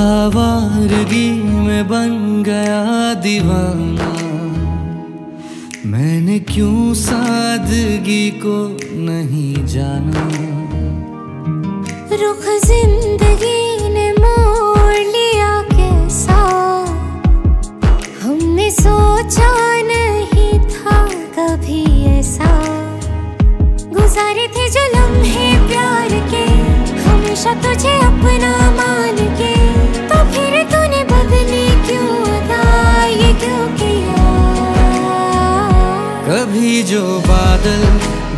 आवारगी में बन गया दीवाना। मैंने क्यों सादगी को नहीं जाना? रुख ज़िंदगी थे जो लम्हे प्यार के। हमेशा तुझे अपना मान के। तो फिर तूने बदली क्यों अदा ये क्यों किया? कभी जो बादल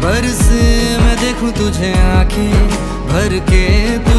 बरसे, मैं देखूँ तुझे आँखें भर के।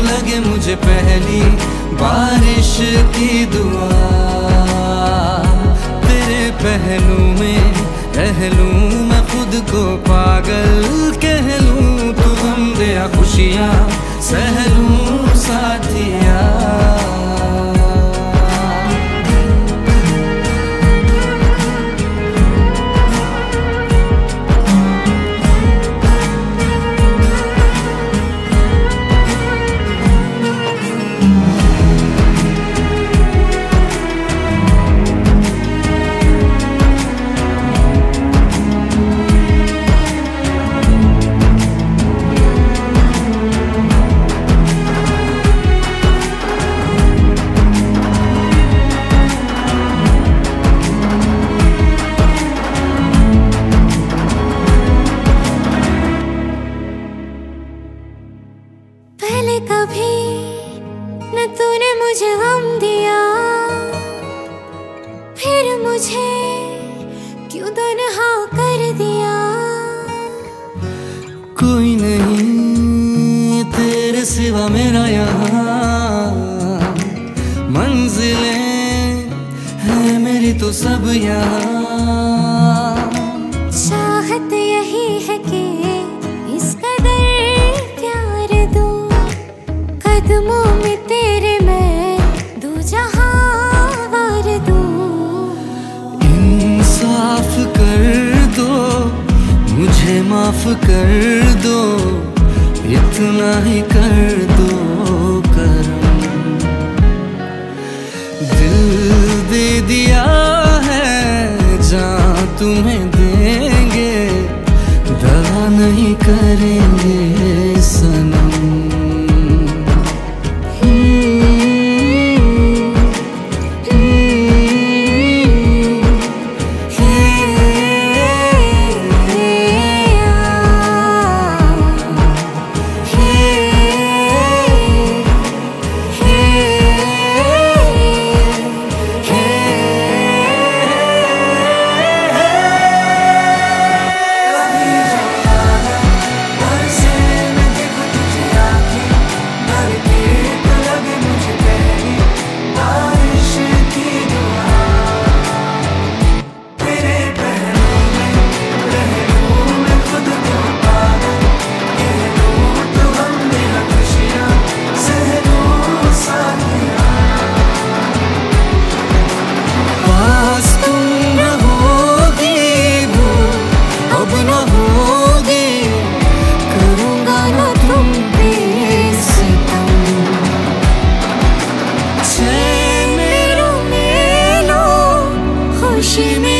मुझे क्यों तनहा कर दिया? कोई नहीं, तेरे सिवा मेरा यहाँ मंजिलें है मेरी तो सब यहाँ माफ़ कर दो इतना ही कर दो करम। दिल चैन मेरो मेलो खुशी में